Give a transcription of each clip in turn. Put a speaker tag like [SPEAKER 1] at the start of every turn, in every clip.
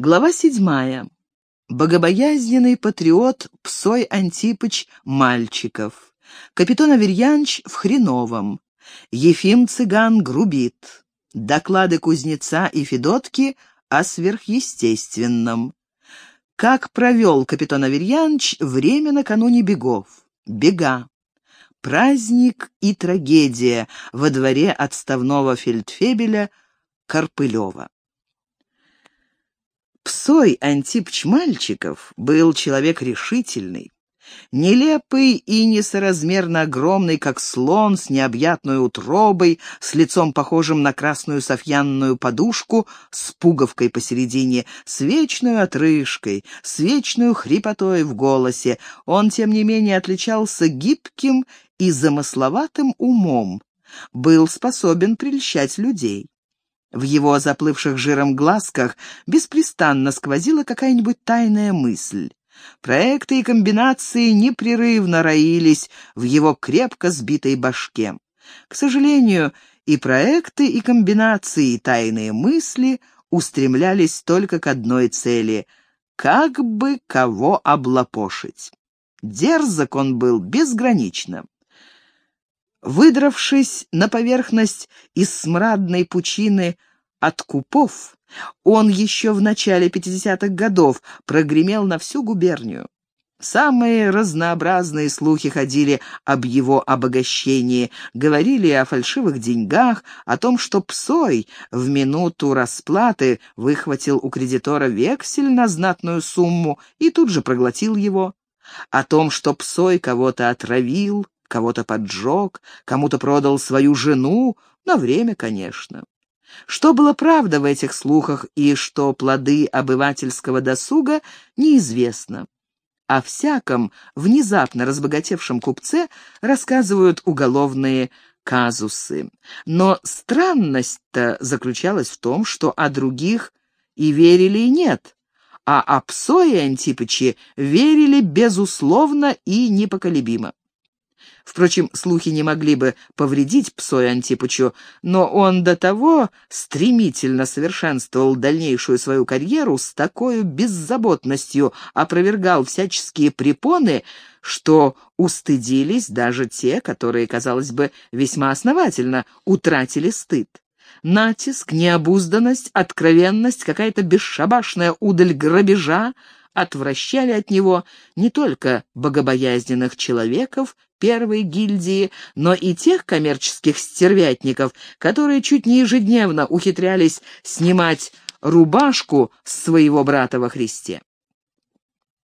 [SPEAKER 1] Глава седьмая. Богобоязненный патриот Псой Антипыч Мальчиков. Капитан Аверьянович в Хреновом. Ефим Цыган грубит. Доклады кузнеца и Федотки о сверхъестественном. Как провел капитан Аверьянович время накануне бегов. Бега. Праздник и трагедия во дворе отставного фельдфебеля Карпылева. Псой Антипч Мальчиков был человек решительный, нелепый и несоразмерно огромный, как слон с необъятной утробой, с лицом похожим на красную софьянную подушку, с пуговкой посередине, с вечной отрыжкой, с вечной хрипотой в голосе. Он, тем не менее, отличался гибким и замысловатым умом, был способен прельщать людей. В его заплывших жиром глазках беспрестанно сквозила какая-нибудь тайная мысль. Проекты и комбинации непрерывно роились в его крепко сбитой башке. К сожалению, и проекты, и комбинации, и тайные мысли устремлялись только к одной цели — как бы кого облапошить. Дерзок он был безгранично. Выдравшись на поверхность из смрадной пучины от купов, он еще в начале 50-х годов прогремел на всю губернию. Самые разнообразные слухи ходили об его обогащении, говорили о фальшивых деньгах, о том, что Псой в минуту расплаты выхватил у кредитора вексель на знатную сумму и тут же проглотил его, о том, что Псой кого-то отравил, кого-то поджег, кому-то продал свою жену, на время, конечно. Что было правда в этих слухах и что плоды обывательского досуга, неизвестно. О всяком внезапно разбогатевшем купце рассказывают уголовные казусы. Но странность-то заключалась в том, что о других и верили, и нет, а о Псое Антипыче верили безусловно и непоколебимо. Впрочем, слухи не могли бы повредить Псой Антипычу, но он до того стремительно совершенствовал дальнейшую свою карьеру, с такой беззаботностью опровергал всяческие препоны, что устыдились даже те, которые, казалось бы, весьма основательно утратили стыд. Натиск, необузданность, откровенность, какая-то бесшабашная удаль грабежа отвращали от него не только богобоязненных человеков первой гильдии, но и тех коммерческих стервятников, которые чуть не ежедневно ухитрялись снимать рубашку с своего брата во Христе.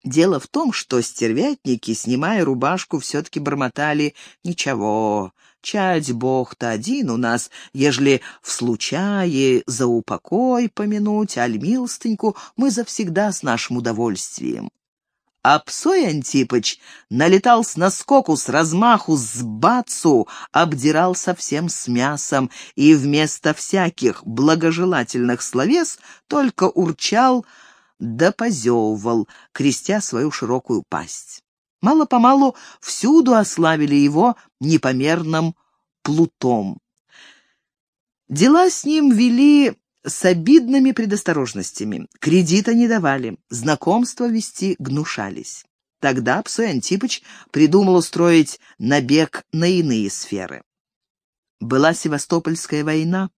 [SPEAKER 1] Дело в том, что стервятники, снимая рубашку, все-таки бормотали «Ничего, чать бог-то один у нас, ежели в случае за упокой помянуть, аль милостыньку, мы завсегда с нашим удовольствием». А Псой Антипыч налетал с наскоку, с размаху, с бацу, обдирал совсем с мясом и вместо всяких благожелательных словес только урчал да позевывал, крестя свою широкую пасть. Мало-помалу всюду ославили его непомерным плутом. Дела с ним вели с обидными предосторожностями. Кредита не давали, знакомства вести гнушались. Тогда Псой Антипыч придумал устроить набег на иные сферы. Была Севастопольская война.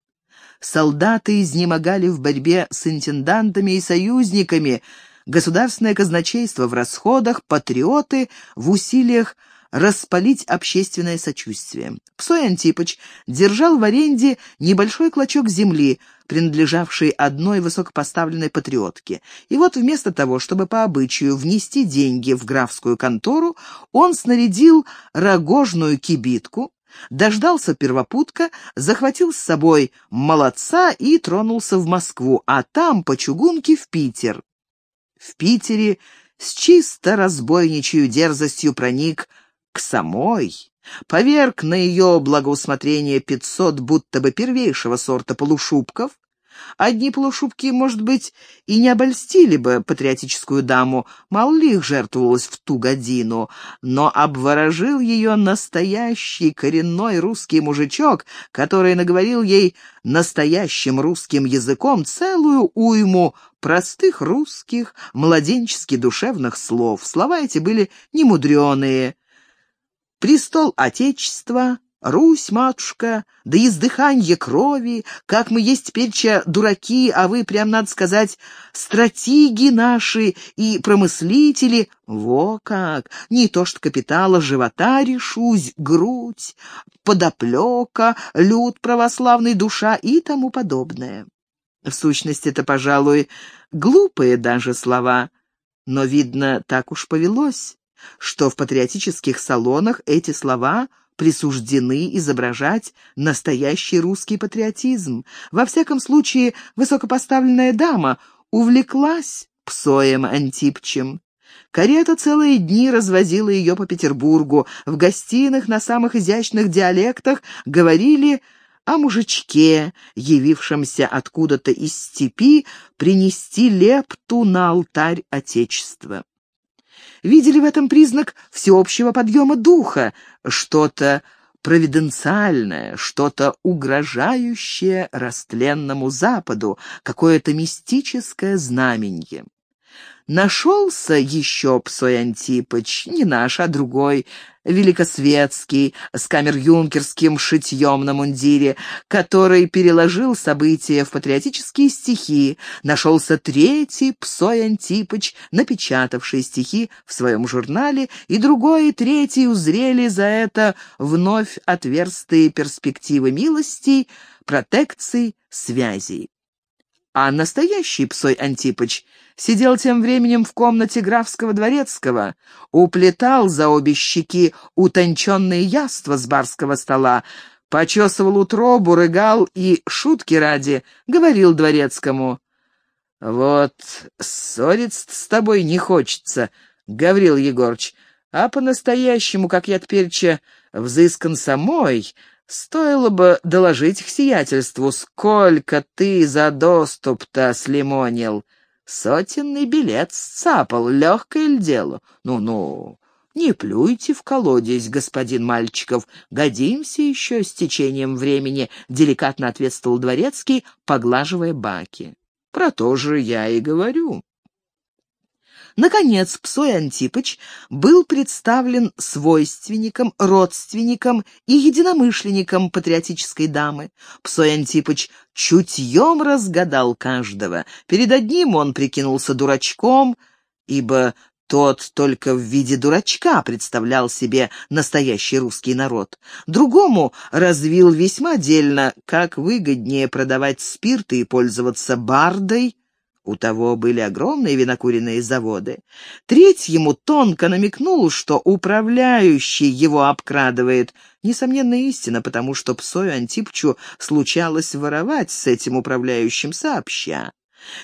[SPEAKER 1] Солдаты изнемогали в борьбе с интендантами и союзниками, государственное казначейство в расходах, патриоты в усилиях распалить общественное сочувствие. Псой Антипыч держал в аренде небольшой клочок земли, принадлежавший одной высокопоставленной патриотке. И вот вместо того, чтобы по обычаю внести деньги в графскую контору, он снарядил рогожную кибитку, дождался первопутка, захватил с собой молодца и тронулся в Москву, а там по чугунке в Питер. В Питере с чисто разбойничью дерзостью проник к самой, поверг на ее благоусмотрение пятьсот будто бы первейшего сорта полушубков, Одни полушубки, может быть, и не обольстили бы патриотическую даму, мало ли их жертвовалось в ту годину, но обворожил ее настоящий коренной русский мужичок, который наговорил ей настоящим русским языком целую уйму простых русских, младенчески душевных слов. Слова эти были немудреные. «Престол Отечества», Русь, матушка, да издыханье крови, как мы есть теперь дураки, а вы, прям надо сказать, стратеги наши и промыслители. Во как! Не то что капитала живота решусь, грудь, подоплека, люд православный душа и тому подобное. В сущности, это, пожалуй, глупые даже слова, но, видно, так уж повелось, что в патриотических салонах эти слова — присуждены изображать настоящий русский патриотизм. Во всяком случае, высокопоставленная дама увлеклась псоем Антипчем. Карета целые дни развозила ее по Петербургу. В гостиных на самых изящных диалектах говорили о мужичке, явившемся откуда-то из степи, принести лепту на алтарь Отечества видели в этом признак всеобщего подъема духа, что-то провиденциальное, что-то угрожающее растленному Западу, какое-то мистическое знаменье. Нашелся еще Псой Антипыч, не наш, а другой, великосветский, с камер-юнкерским шитьем на мундире, который переложил события в патриотические стихи. Нашелся третий Псой Антипыч, напечатавший стихи в своем журнале, и другой и третий узрели за это вновь отверстые перспективы милостей, протекций, связей. А настоящий Псой Антипыч сидел тем временем в комнате графского дворецкого, уплетал за обе щеки утонченные яства с барского стола, почесывал утробу, рыгал и, шутки ради, говорил дворецкому. «Вот ссориться с тобой не хочется, Гаврил Егорыч, а по-настоящему, как я теперь взыскан самой, Стоило бы доложить к сиятельству, сколько ты за доступ-то слимонил. Сотенный билет сцапал, легкое ли дело? Ну-ну, не плюйте в колодец, господин Мальчиков, годимся еще с течением времени, деликатно ответствовал дворецкий, поглаживая баки. Про то же я и говорю. Наконец, Псой Антипыч был представлен свойственником, родственником и единомышленником патриотической дамы. Псой Антипыч чутьем разгадал каждого. Перед одним он прикинулся дурачком, ибо тот только в виде дурачка представлял себе настоящий русский народ. Другому развил весьма дельно, как выгоднее продавать спирты и пользоваться бардой, у того были огромные винокуренные заводы. Третьему тонко намекнул, что управляющий его обкрадывает. Несомненная истина, потому что Псою Антипчу случалось воровать с этим управляющим сообща.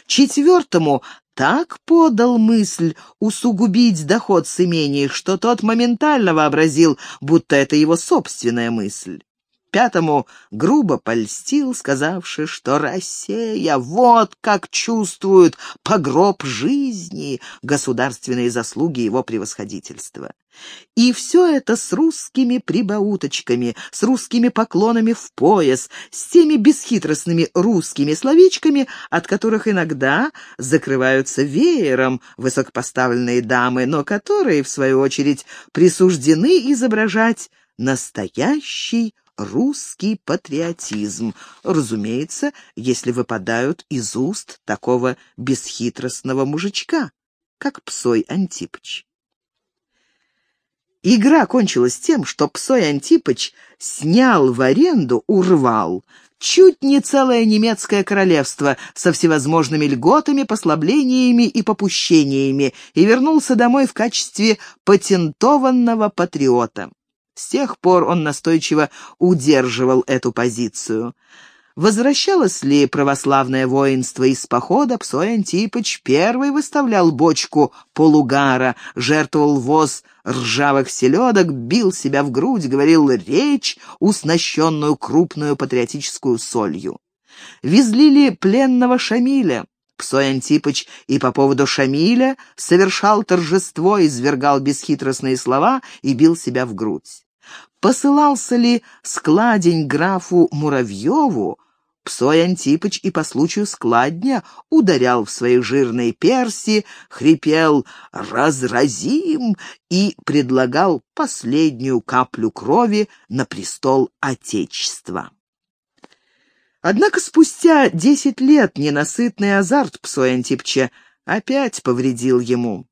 [SPEAKER 1] Четвертому так подал мысль усугубить доход с имения, что тот моментально вообразил, будто это его собственная мысль. Пятому грубо польстил, сказавши, что Россия вот как чувствует погроб жизни, государственные заслуги его превосходительства. И все это с русскими прибауточками, с русскими поклонами в пояс, с теми бесхитростными русскими словечками, от которых иногда закрываются веером высокопоставленные дамы, но которые, в свою очередь, присуждены изображать настоящий русский патриотизм, разумеется, если выпадают из уст такого бесхитростного мужичка, как Псой Антипыч. Игра кончилась тем, что Псой Антипыч снял в аренду, урвал, чуть не целое немецкое королевство со всевозможными льготами, послаблениями и попущениями и вернулся домой в качестве патентованного патриота. С тех пор он настойчиво удерживал эту позицию. Возвращалось ли православное воинство из похода, Псой Антипыч первый выставлял бочку полугара, жертвовал воз ржавых селедок, бил себя в грудь, говорил речь, уснащенную крупную патриотическую солью. Везли ли пленного Шамиля? Псой Антипыч и по поводу Шамиля совершал торжество, извергал бесхитростные слова и бил себя в грудь. Посылался ли складень графу Муравьеву, Псой Антипыч и по случаю складня ударял в свои жирные перси, хрипел «разразим» и предлагал последнюю каплю крови на престол Отечества. Однако спустя десять лет ненасытный азарт Псой Антипча опять повредил ему.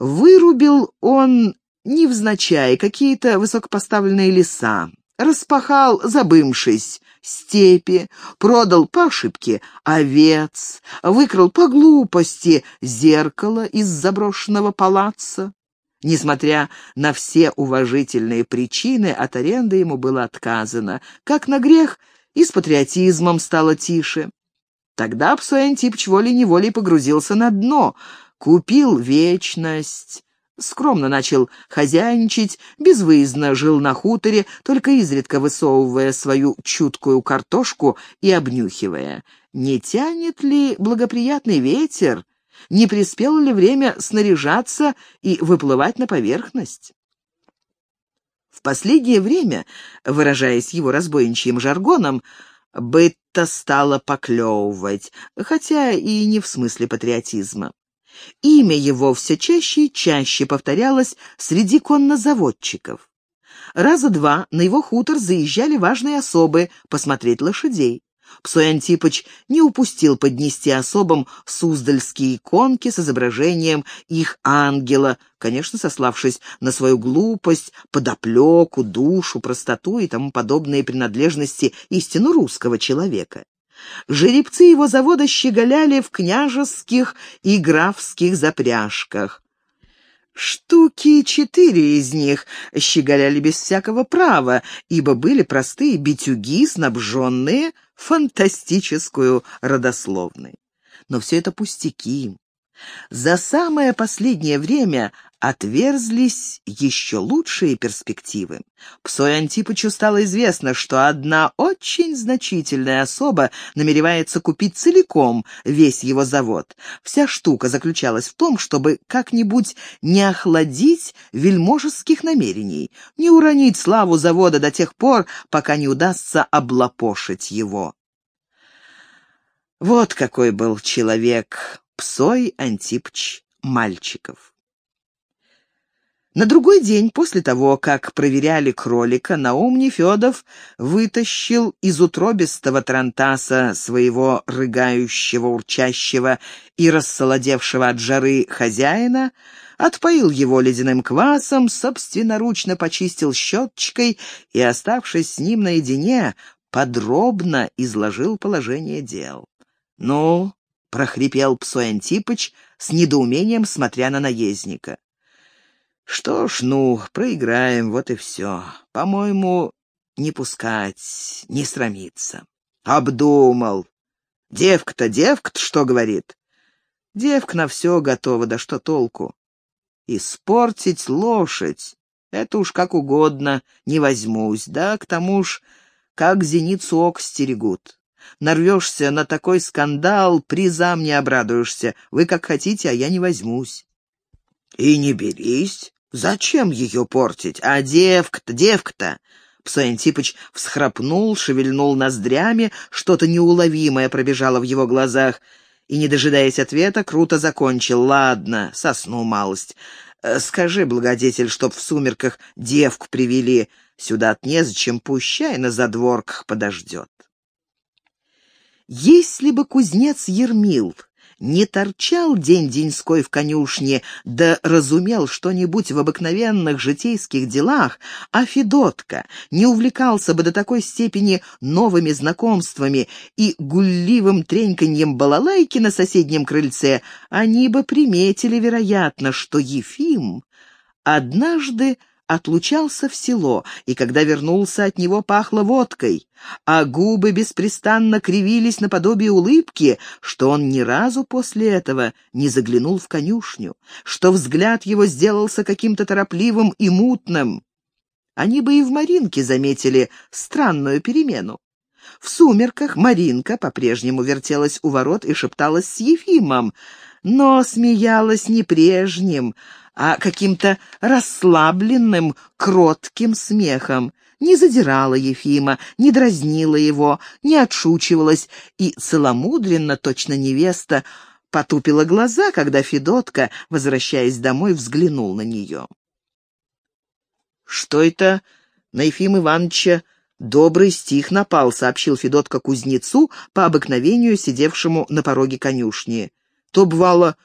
[SPEAKER 1] Вырубил он невзначай какие-то высокопоставленные леса, распахал, забывшись, степи, продал по ошибке овец, выкрал по глупости зеркало из заброшенного палаца. Несмотря на все уважительные причины, от аренды ему было отказано. Как на грех, и с патриотизмом стало тише. Тогда Псой Антипыч волей-неволей погрузился на дно, купил вечность, Скромно начал хозяйничать, безвыездно жил на хуторе, только изредка высовывая свою чуткую картошку и обнюхивая. Не тянет ли благоприятный ветер? Не приспело ли время снаряжаться и выплывать на поверхность? В последнее время, выражаясь его разбойничьим жаргоном, быт-то стало поклевывать, хотя и не в смысле патриотизма. Имя его все чаще и чаще повторялось среди коннозаводчиков. Раза два на его хутор заезжали важные особы посмотреть лошадей. Псой Антипыч не упустил поднести особам суздальские иконки с изображением их ангела, конечно, сославшись на свою глупость, подоплеку, душу, простоту и тому подобные принадлежности истину русского человека. Жеребцы его завода щеголяли в княжеских и графских запряжках. Штуки четыре из них щеголяли без всякого права, ибо были простые битюги, снабженные фантастическую родословной. Но все это пустяки. За самое последнее время отверзлись еще лучшие перспективы. Псой Антипычу стало известно, что одна очень значительная особа намеревается купить целиком весь его завод. Вся штука заключалась в том, чтобы как-нибудь не охладить вельможеских намерений, не уронить славу завода до тех пор, пока не удастся облапошить его. Вот какой был человек Псой Антипч Мальчиков. На другой день, после того, как проверяли кролика, Наум Нефедов вытащил из утробистого трантаса своего рыгающего, урчащего и рассолодевшего от жары хозяина, отпоил его ледяным квасом, собственноручно почистил щеточкой и, оставшись с ним наедине, подробно изложил положение дел. «Ну, — прохрипел Псой Антипыч с недоумением, смотря на наездника. «Что ж, ну, проиграем, вот и все. По-моему, не пускать, не срамиться». «Обдумал. Девка-то, девка-то что говорит?» «Девка на все готова, да что толку?» «Испортить лошадь — это уж как угодно, не возьмусь, да к тому ж, как зеницу ок стерегут». Нарвешься на такой скандал, призам не обрадуешься. Вы как хотите, а я не возьмусь». «И не берись. Зачем ее портить? А девка-то, девка-то...» Псой Антипыч всхрапнул, шевельнул ноздрями, что-то неуловимое пробежало в его глазах и, не дожидаясь ответа, круто закончил. «Ладно, сосну малость. Э, скажи, благодетель, чтоб в сумерках девку привели. Сюда-то незачем, пущай на задворках подождет». Если бы кузнец Ермил не торчал день-деньской в конюшне, да разумел что-нибудь в обыкновенных житейских делах, а Федотка не увлекался бы до такой степени новыми знакомствами и гулливым треньканьем балалайки на соседнем крыльце, они бы приметили, вероятно, что Ефим однажды отлучался в село, и когда вернулся, от него пахло водкой, а губы беспрестанно кривились наподобие улыбки, что он ни разу после этого не заглянул в конюшню, что взгляд его сделался каким-то торопливым и мутным. Они бы и в Маринке заметили странную перемену. В сумерках Маринка по-прежнему вертелась у ворот и шепталась с Ефимом, но смеялась не прежним, а каким-то расслабленным, кротким смехом. Не задирала Ефима, не дразнила его, не отшучивалась и целомудренно, точно невеста, потупила глаза, когда Федотка, возвращаясь домой, взглянул на нее. «Что это на Ефима Ивановича добрый стих напал», — сообщил Федотка кузнецу, по обыкновению сидевшему на пороге конюшни. «То, бывало,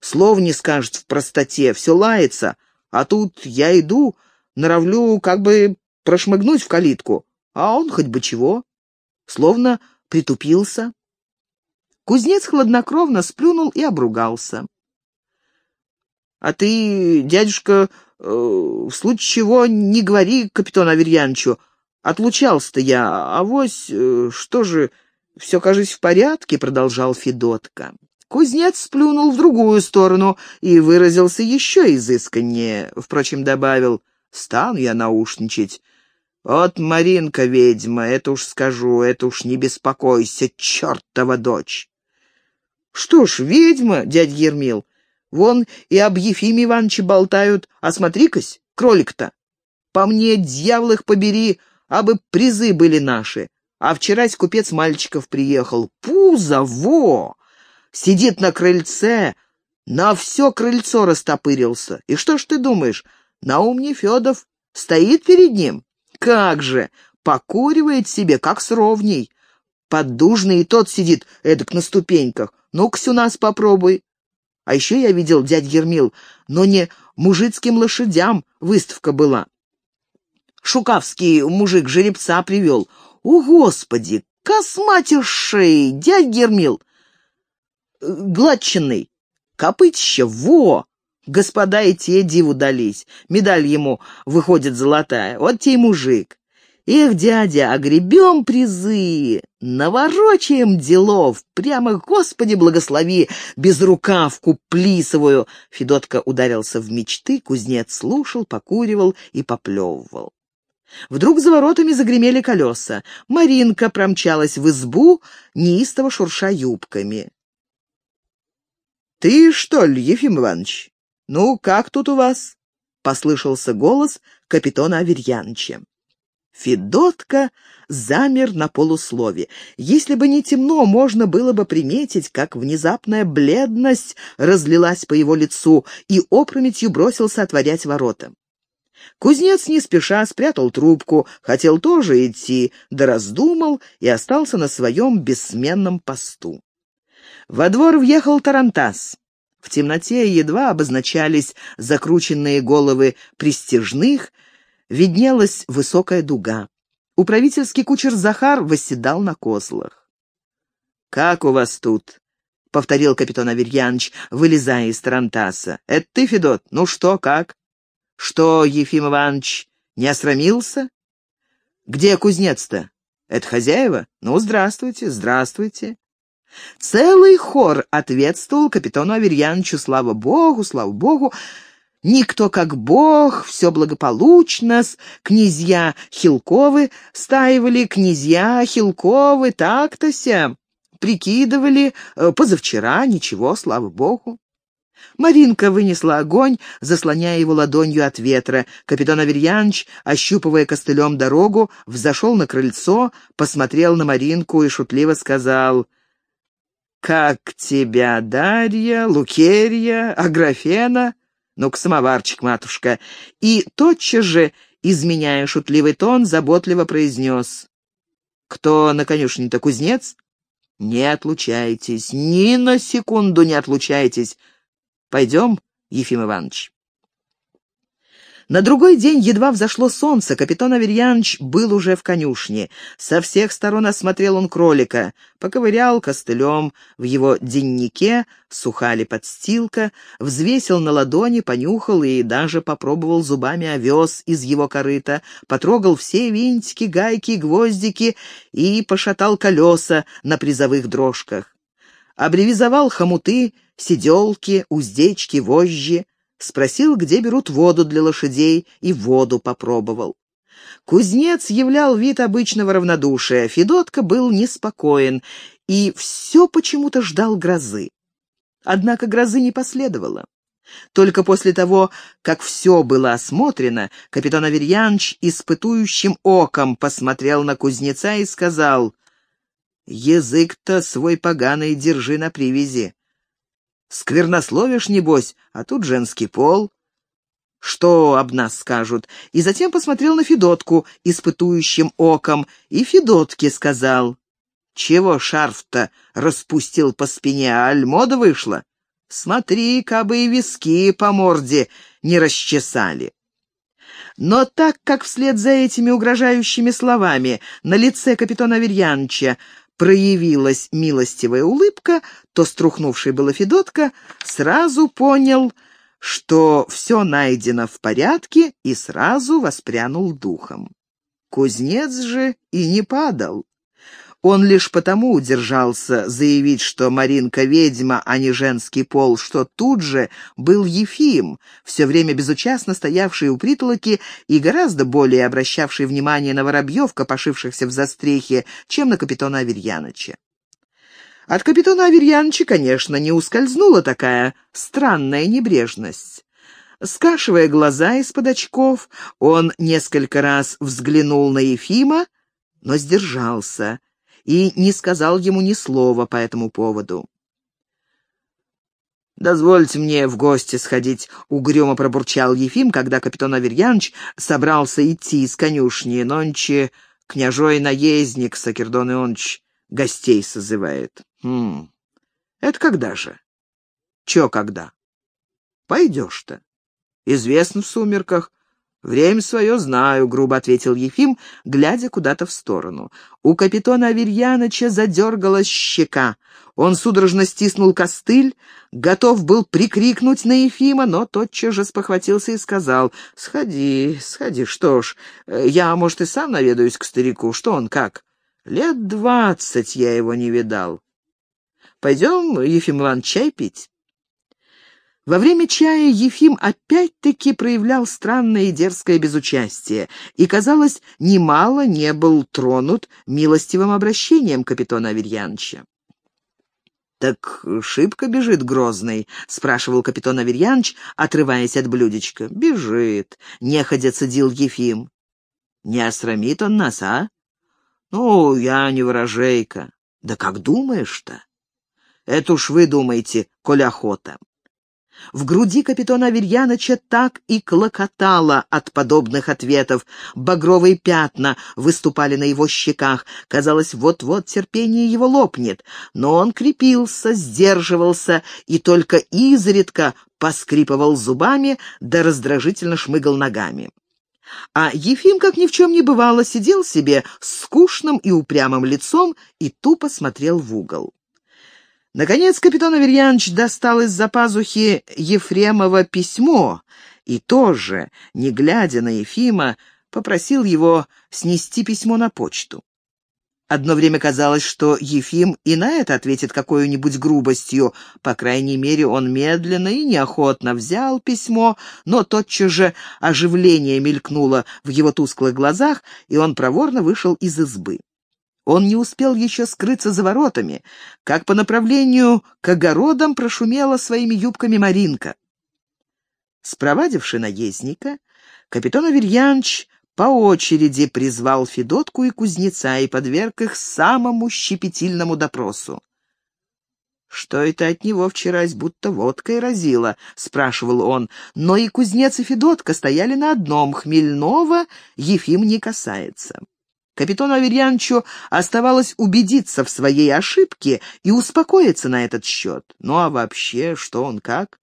[SPEAKER 1] слов не скажет в простоте, все лается, а тут я иду, норовлю как бы прошмыгнуть в калитку, а он хоть бы чего, словно притупился». Кузнец хладнокровно сплюнул и обругался. «А ты, дядюшка, э, в случае чего не говори капитану Аверьяновичу. Отлучался-то я, а вось, э, что же, все, кажется, в порядке», — продолжал Федотка. Кузнец сплюнул в другую сторону и выразился еще изысканнее. Впрочем, добавил, «Стану я наушничать. Вот Маринка ведьма, это уж скажу, это уж не беспокойся, чертова дочь». «Что ж, ведьма, дядь Ермил, вон и об Ефиме Ивановиче болтают, а смотри-кась, кролик-то. По мне, дьявол их побери, абы призы были наши. А вчерась купец мальчиков приехал. Пузо, во! Сидит на крыльце, на все крыльцо растопырился. И что ж ты думаешь, Наум Нефедов стоит перед ним? Как же, покуривает себе, как с ровней. Поддужный и тот сидит эдак на ступеньках. Ну-ка, у нас попробуй. А еще я видел, дядь Ермил, но не мужицким лошадям выставка была. Шукавский мужик жеребца привел. О, Господи, косматишей, дядь Гермил! Гладчинный, копытище, во! Господа и те диву дались. Медаль ему выходит золотая. Вот те мужик. Эх, дядя, огребем призы, наворочаем делов, прямо, Господи, благослови, безрукавку плисовую. Федотка ударился в мечты, кузнец слушал, покуривал и поплевывал. Вдруг за воротами загремели колеса. Маринка промчалась в избу, неистово шурша юбками. «Ты что ли, Ефим Иванович? Ну, как тут у вас?» — послышался голос капитана Аверьяновича. Федотка замер на полуслове. Если бы не темно, можно было бы приметить, как внезапная бледность разлилась по его лицу, и опрометью бросился отворять ворота. Кузнец не спеша спрятал трубку, хотел тоже идти, да раздумал и остался на своем бессменном посту. Во двор въехал Тарантас. В темноте едва обозначались закрученные головы пристежных, виднелась высокая дуга. Управительский кучер Захар восседал на козлах. «Как у вас тут?» — повторил капитан Аверьянович, вылезая из тарантаса. «Это ты, Федот? Ну что, как? Что, Ефим Иванович, не осрамился? Где кузнец-то? Это хозяева? Ну, здравствуйте, здравствуйте». Целый хор ответствовал капитану Аверьяновичу «Слава Богу, слава Богу!» Никто как бог, все благополучно, князья Хилковы стаивали, князья Хилковы, так-то. Прикидывали, э, позавчера, ничего, слава богу. Маринка вынесла огонь, заслоняя его ладонью от ветра. Капитан Аверьянович, ощупывая костылем дорогу, взошел на крыльцо, посмотрел на Маринку и шутливо сказал «Как тебя, Дарья, Лукерья, Аграфена?» «Ну-ка, самоварчик, матушка!» И тотчас же, изменяя шутливый тон, заботливо произнес. «Кто на конюшне-то кузнец?» «Не отлучайтесь, ни на секунду не отлучайтесь. Пойдем, Ефим Иванович». На другой день едва взошло солнце, капитан Аверьянович был уже в конюшне. Со всех сторон осмотрел он кролика, поковырял костылем в его деннике, сухали подстилка, взвесил на ладони, понюхал и даже попробовал зубами овес из его корыта, потрогал все винтики, гайки, гвоздики и пошатал колеса на призовых дрожках. Обревизовал хомуты, сиделки, уздечки, вожжи, Спросил, где берут воду для лошадей, и воду попробовал. Кузнец являл вид обычного равнодушия, Федотка был неспокоен и все почему-то ждал грозы. Однако грозы не последовало. Только после того, как все было осмотрено, капитан Аверьянович испытующим оком посмотрел на кузнеца и сказал, «Язык-то свой поганый держи на привязи. Сквернословишь, небось, а тут женский пол. Что об нас скажут?» И затем посмотрел на Федотку испытующим оком, и Федотке сказал, «Чего шарф-то распустил по спине, а альмода вышла?» Смотри, кабы и виски по морде не расчесали. Но так как вслед за этими угрожающими словами на лице капитана Аверьяновича проявилась милостивая улыбка, то струхнувший было Федотка сразу понял, что все найдено в порядке и сразу воспрянул духом. Кузнец же и не падал. Он лишь потому удержался заявить, что Маринка ведьма, а не женский пол, что тут же был Ефим, все время безучастно стоявший у притолоки и гораздо более обращавший внимание на воробьев, копошившихся в застрехе, чем на капитана Аверьяныча. От капитана Аверьяныча, конечно, не ускользнула такая странная небрежность. Скашивая глаза из-под очков, он несколько раз взглянул на Ефима, но сдержался и не сказал ему ни слова по этому поводу. «Дозвольте мне в гости сходить», — угрюмо пробурчал Ефим, когда капитан Аверьянович собрался идти из конюшни. Нонче княжой наездник Сакердон Ионыч гостей созывает. «Хм, это когда же?» «Чё когда?» «Пойдешь-то. Известно в сумерках. «Время свое знаю», — грубо ответил Ефим, глядя куда-то в сторону. У капитана Аверьяныча задергалась щека. Он судорожно стиснул костыль, готов был прикрикнуть на Ефима, но тотчас же спохватился и сказал, «Сходи, сходи, что ж, я, может, и сам наведаюсь к старику. Что он, как? Лет двадцать я его не видал. Пойдем, Ефим Иванович, чай пить?» Во время чая Ефим опять-таки проявлял странное и дерзкое безучастие и, казалось, немало не был тронут милостивым обращением капитана Аверьяновича. «Так шибко бежит Грозный?» — спрашивал капитан Аверьянович, отрываясь от блюдечка. «Бежит», — неходя цедил Ефим. «Не осрамит он нас, а?» «Ну, я не ворожейка». «Да как думаешь-то?» «Это уж вы думаете, коль охота». В груди капитана Аверьяныча так и клокотало от подобных ответов. Багровые пятна выступали на его щеках. Казалось, вот-вот терпение его лопнет. Но он крепился, сдерживался и только изредка поскрипывал зубами да раздражительно шмыгал ногами. А Ефим, как ни в чем не бывало, сидел себе с скучным и упрямым лицом и тупо смотрел в угол. Наконец капитан Аверьянович достал из-за пазухи Ефремова письмо и тоже, не глядя на Ефима, попросил его снести письмо на почту. Одно время казалось, что Ефим и на это ответит какой-нибудь грубостью. По крайней мере, он медленно и неохотно взял письмо, но тотчас же оживление мелькнуло в его тусклых глазах, и он проворно вышел из избы. Он не успел еще скрыться за воротами, как по направлению к огородам прошумела своими юбками Маринка. Спровадивши наездника, капитан Аверьянович по очереди призвал Федотку и кузнеца и подверг их самому щепетильному допросу. «Что это от него вчерась будто водкой разило?» — спрашивал он. Но и кузнец и Федотка стояли на одном, хмельного Ефим не касается. Капитану Аверьяновичу оставалось убедиться в своей ошибке и успокоиться на этот счет. Ну а вообще, что он как?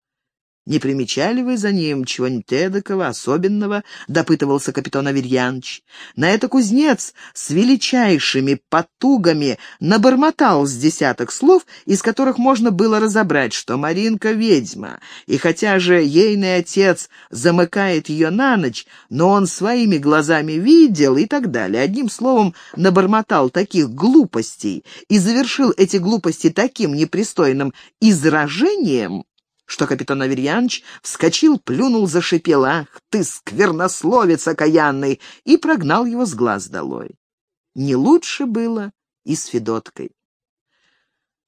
[SPEAKER 1] «Не примечали вы за ним чего-нибудь эдакого, особенного?» — допытывался капитан Аверьяныч. На это кузнец с величайшими потугами набормотал с десяток слов, из которых можно было разобрать, что Маринка — ведьма, и хотя же ейный отец замыкает ее на ночь, но он своими глазами видел и так далее. Одним словом, набормотал таких глупостей и завершил эти глупости таким непристойным изражением, что капитан Аверьянович вскочил, плюнул, зашипел. «Ах ты, сквернословец окаянный!» и прогнал его с глаз долой. Не лучше было и с Федоткой.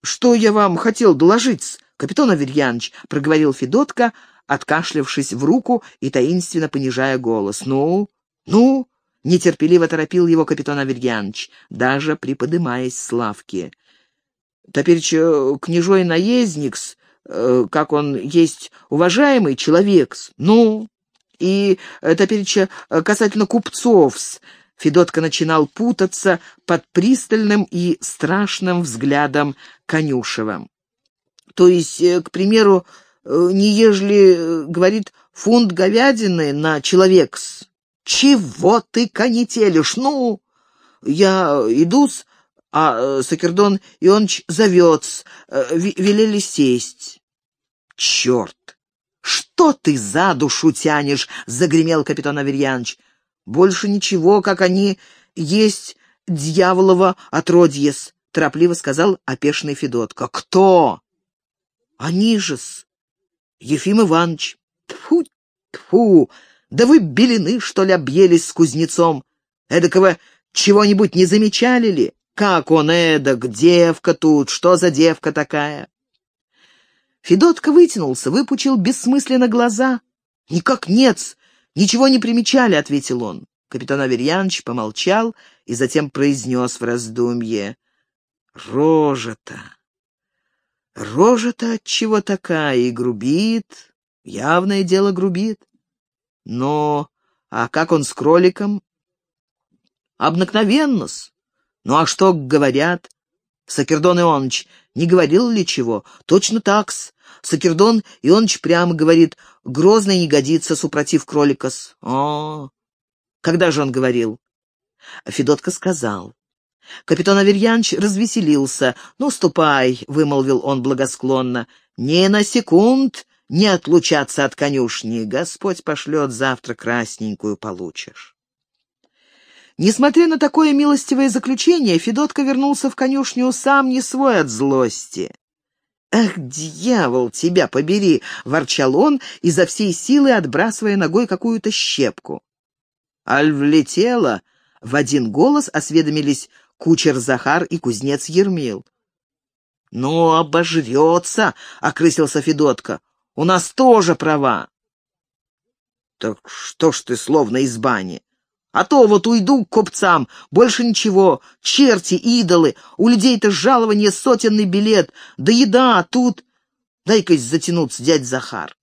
[SPEAKER 1] «Что я вам хотел доложить, капитан Аверьянович?» — проговорил Федотка, откашлявшись в руку и таинственно понижая голос. «Ну, ну!» — нетерпеливо торопил его капитан Аверьянович, даже приподымаясь с лавки. «Теперь княжой наездникс, э, как он есть уважаемый человек ну, и э, теперь э, касательно купцов Федотка начинал путаться под пристальным и страшным взглядом Конюшева. То есть, к примеру, не ежели, говорит, фунт говядины на человекс. Чего ты конетелишь? Ну, я иду-с, а Сакердон Ионыч зовет велели сесть. Черт! Что ты за душу тянешь? Загремел капитан Аверьянович. Больше ничего, как они есть дьяволово отродьес, торопливо сказал опешный Федотка. Кто? Они же-с. Ефим Иванович. Тьфу, тьфу, да вы белины, что ли, объелись с кузнецом? Эдакого чего-нибудь не замечали ли? Как он эдак, девка тут, что за девка такая? Федотка вытянулся, выпучил бессмысленно глаза. «Никак нет, ничего не примечали», — ответил он. Капитан Аверьянович помолчал и затем произнес в раздумье. «Рожа-то! Рожа-то отчего такая и грубит? Явное дело грубит. Но... А как он с кроликом? Обыкновенно-с. Ну а что говорят? Сакердон Ионыч не говорил ли чего? Точно так-с. Сакердон Ионыч прямо говорит, грозный не годится, супротив кролика-с. О, когда же он говорил? Федотка сказал. Капитан Аверьянович развеселился. «Ну, ступай», — вымолвил он благосклонно, — «не на секунд не отлучаться от конюшни. Господь пошлет завтра красненькую получишь». Несмотря на такое милостивое заключение, Федотка вернулся в конюшню сам не свой от злости. «Ах, дьявол, тебя побери!» — ворчал он, изо всей силы отбрасывая ногой какую-то щепку. «Аль влетела!» — в один голос осведомились кучер Захар и кузнец Ермил. «Ну, обожрется!» — окрысился Федотка. «У нас тоже права!» «Так что ж ты словно из бани? А то вот уйду к купцам, больше ничего, черти, идолы, у людей-то жалование сотенный билет, да еда, тут... Дай-ка затянуться, дядь Захар.